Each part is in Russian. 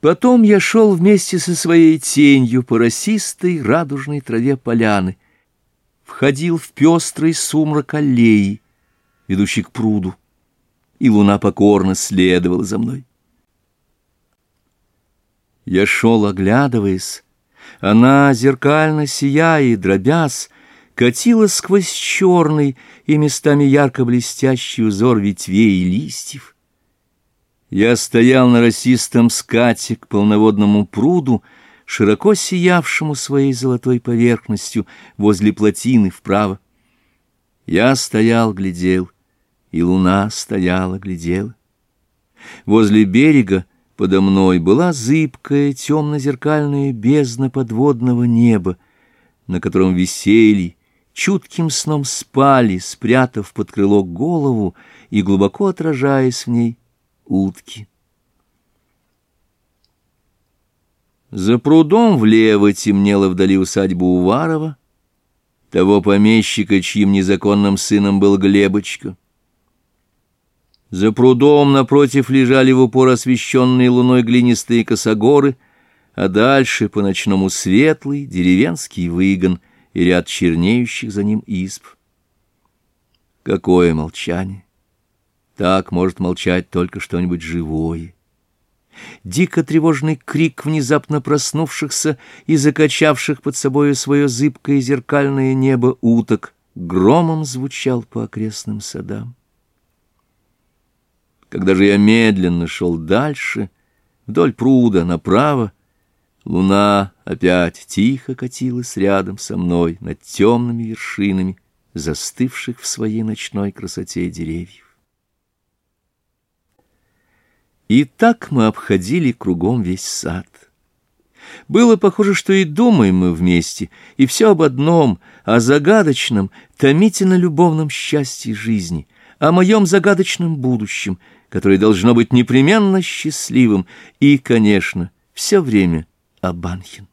Потом я шел вместе со своей тенью по росистой радужной траве поляны, входил в пестрый сумрак аллеи, ведущий к пруду, и луна покорно следовала за мной. Я шел, оглядываясь, она, зеркально сияя и дробясь, катилась сквозь черный и местами ярко блестящий узор ветвей и листьев, я стоял на расистом скате к полноводному пруду, широко сиявшему своей золотой поверхностью возле плотины вправо. Я стоял, глядел, и луна стояла, глядела. Возле берега подо мной была зыбкая темно-зеркальная бездна подводного неба, на котором висели, чутким сном спали, спрятав под крыло голову и глубоко отражаясь в ней, утки. За прудом влево темнело вдали усадьбу Уварова, того помещика, чьим незаконным сыном был Глебочка. За прудом напротив лежали в упор освещенные луной глинистые косогоры, а дальше по ночному светлый деревенский выгон и ряд чернеющих за ним исп. Какое молчание! Так может молчать только что-нибудь живое. Дико тревожный крик внезапно проснувшихся и закачавших под собою свое зыбкое зеркальное небо уток громом звучал по окрестным садам. Когда же я медленно шел дальше, вдоль пруда, направо, луна опять тихо катилась рядом со мной над темными вершинами, застывших в своей ночной красоте деревьев. И так мы обходили кругом весь сад. Было похоже, что и думаем мы вместе, и все об одном, о загадочном, томительно-любовном счастье жизни, о моем загадочном будущем, которое должно быть непременно счастливым, и, конечно, все время о Банхин.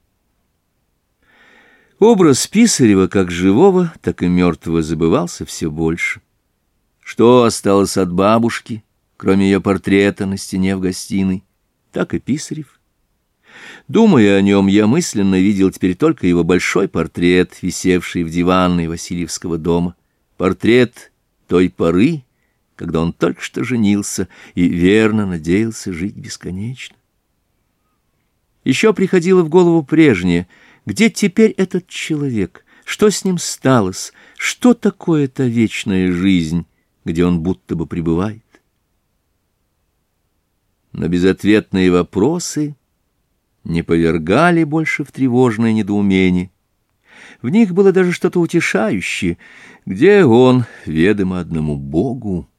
Образ Писарева как живого, так и мертвого забывался все больше. Что осталось от бабушки — кроме ее портрета на стене в гостиной, так и Писарев. Думая о нем, я мысленно видел теперь только его большой портрет, висевший в диванной Васильевского дома. Портрет той поры, когда он только что женился и верно надеялся жить бесконечно. Еще приходило в голову прежнее. Где теперь этот человек? Что с ним сталось? Что такое та вечная жизнь, где он будто бы пребывает? на безответные вопросы не повергали больше в тревожное недоумение. В них было даже что-то утешающее. Где он, ведомо одному Богу,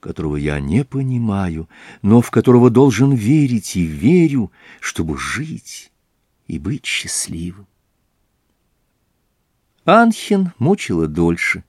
которого я не понимаю, но в которого должен верить и верю, чтобы жить и быть счастливым? Анхин мучила дольше.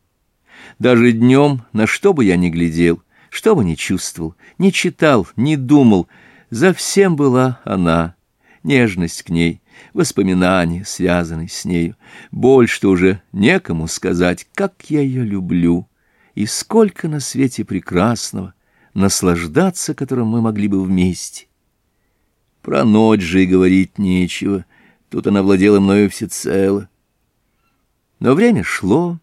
Даже днем, на что бы я ни глядел, что бы ни чувствовал, ни читал, ни думал, за всем была она, нежность к ней, воспоминания, связанные с нею, боль, что уже некому сказать, как я ее люблю, и сколько на свете прекрасного, наслаждаться которым мы могли бы вместе. Про ночь же и говорить нечего, тут она владела мною всецело. Но время шло,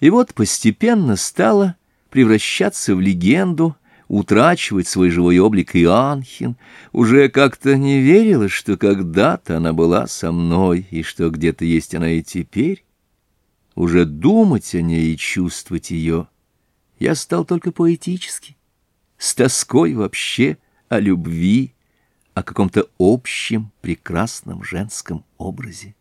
и вот постепенно стало превращаться в легенду, утрачивать свой живой облик и анхин уже как-то не верилось, что когда-то она была со мной, и что где-то есть она и теперь. Уже думать о ней и чувствовать ее я стал только поэтически, с тоской вообще о любви, о каком-то общем прекрасном женском образе.